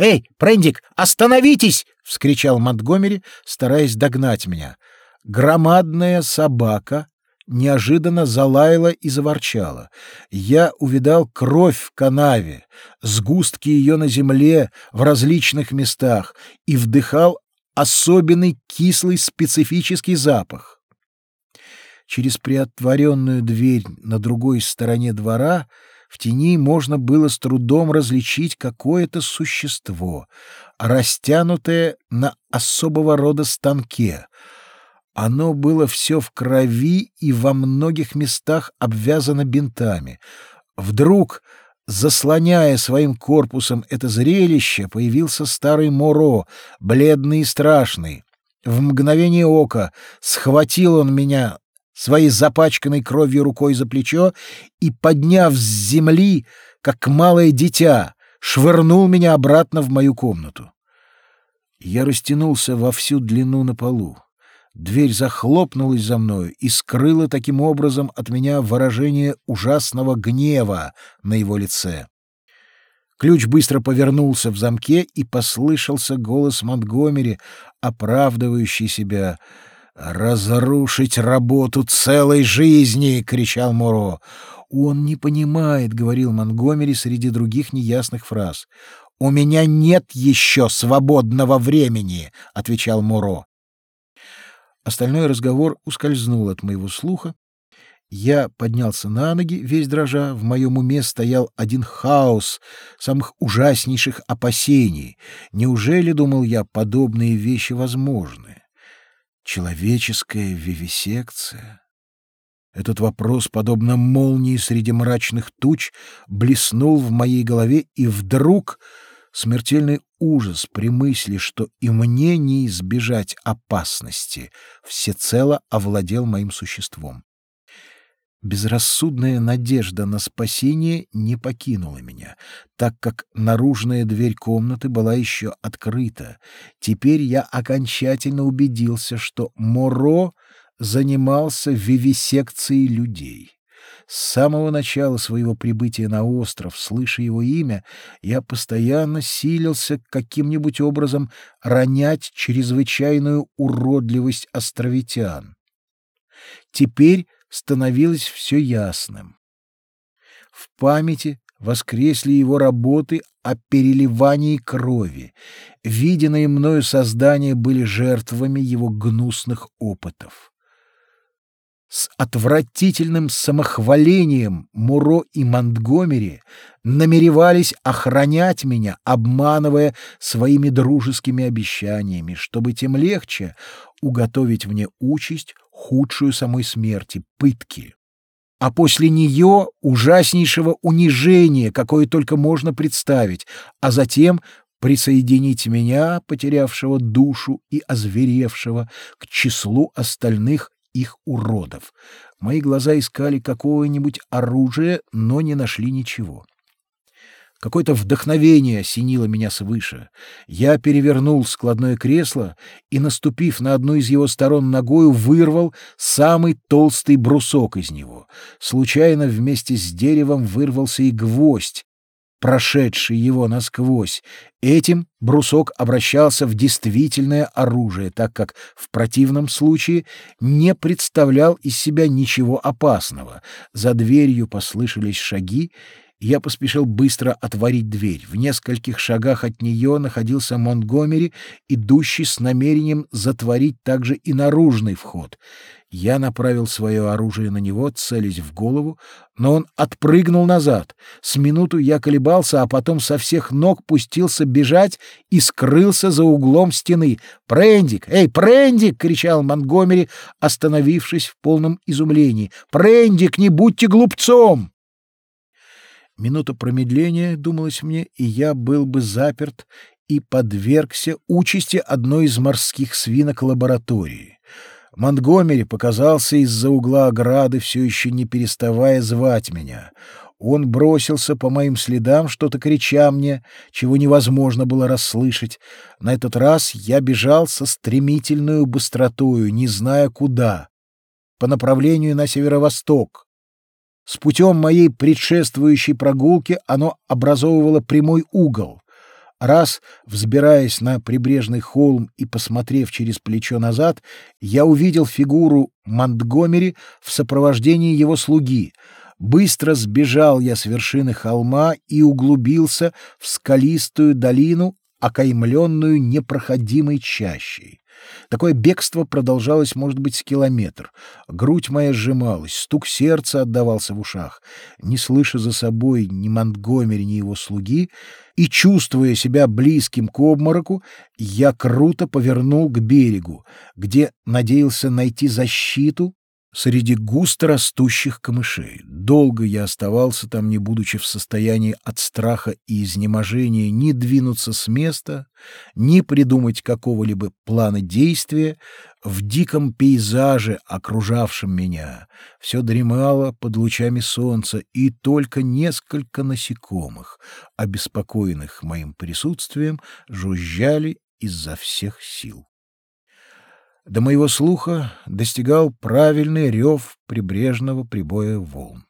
«Эй, Прендик, остановитесь!» — вскричал Монтгомери, стараясь догнать меня. Громадная собака неожиданно залаяла и заворчала. Я увидал кровь в канаве, сгустки ее на земле в различных местах и вдыхал особенный кислый специфический запах. Через приотворенную дверь на другой стороне двора в тени можно было с трудом различить какое-то существо, растянутое на особого рода станке. Оно было все в крови и во многих местах обвязано бинтами. Вдруг, заслоняя своим корпусом это зрелище, появился старый Моро, бледный и страшный. В мгновение ока схватил он меня своей запачканной кровью рукой за плечо и, подняв с земли, как малое дитя, швырнул меня обратно в мою комнату. Я растянулся во всю длину на полу. Дверь захлопнулась за мною и скрыла таким образом от меня выражение ужасного гнева на его лице. Ключ быстро повернулся в замке, и послышался голос Монтгомери, оправдывающий себя — «Разрушить работу целой жизни!» — кричал Моро. «Он не понимает», — говорил Монгомери среди других неясных фраз. «У меня нет еще свободного времени», — отвечал Моро. Остальной разговор ускользнул от моего слуха. Я поднялся на ноги, весь дрожа. В моем уме стоял один хаос самых ужаснейших опасений. Неужели, думал я, подобные вещи возможны? Человеческая вивисекция? Этот вопрос, подобно молнии среди мрачных туч, блеснул в моей голове, и вдруг смертельный ужас при мысли, что и мне не избежать опасности, всецело овладел моим существом. Безрассудная надежда на спасение не покинула меня, так как наружная дверь комнаты была еще открыта. Теперь я окончательно убедился, что Моро занимался вивисекцией людей. С самого начала своего прибытия на остров, слыша его имя, я постоянно силился каким-нибудь образом ронять чрезвычайную уродливость островитян. Теперь становилось все ясным. В памяти воскресли его работы о переливании крови. Виденные мною создания были жертвами его гнусных опытов. С отвратительным самохвалением Муро и Монтгомери намеревались охранять меня, обманывая своими дружескими обещаниями, чтобы тем легче уготовить мне участь, худшую самой смерти, пытки. А после нее ужаснейшего унижения, какое только можно представить, а затем присоединить меня, потерявшего душу и озверевшего, к числу остальных их уродов. Мои глаза искали какое-нибудь оружие, но не нашли ничего. Какое-то вдохновение осенило меня свыше. Я перевернул складное кресло и, наступив на одну из его сторон ногою, вырвал самый толстый брусок из него. Случайно вместе с деревом вырвался и гвоздь, прошедший его насквозь. Этим брусок обращался в действительное оружие, так как в противном случае не представлял из себя ничего опасного. За дверью послышались шаги, я поспешил быстро отворить дверь. В нескольких шагах от нее находился Монтгомери, идущий с намерением затворить также и наружный вход. Я направил свое оружие на него, целясь в голову, но он отпрыгнул назад. С минуту я колебался, а потом со всех ног пустился бежать и скрылся за углом стены. «Прендик! Эй, Прендик!» — кричал Монтгомери, остановившись в полном изумлении. «Прендик, не будьте глупцом!» Минута промедления, думалось мне, и я был бы заперт и подвергся участи одной из морских свинок лаборатории. Монтгомери показался из-за угла ограды, все еще не переставая звать меня. Он бросился по моим следам, что-то крича мне, чего невозможно было расслышать. На этот раз я бежал со стремительной быстротою, не зная куда, по направлению на северо-восток. С путем моей предшествующей прогулки оно образовывало прямой угол. Раз, взбираясь на прибрежный холм и посмотрев через плечо назад, я увидел фигуру Монтгомери в сопровождении его слуги. Быстро сбежал я с вершины холма и углубился в скалистую долину, окаймленную непроходимой чащей. Такое бегство продолжалось, может быть, с километр. Грудь моя сжималась, стук сердца отдавался в ушах. Не слыша за собой ни Монтгомери, ни его слуги, и чувствуя себя близким к обмороку, я круто повернул к берегу, где надеялся найти защиту среди густо растущих камышей. Долго я оставался там, не будучи в состоянии от страха и изнеможения ни двинуться с места, ни придумать какого-либо плана действия в диком пейзаже, окружавшем меня. Все дремало под лучами солнца, и только несколько насекомых, обеспокоенных моим присутствием, жужжали изо всех сил. До моего слуха достигал правильный рев прибрежного прибоя волн.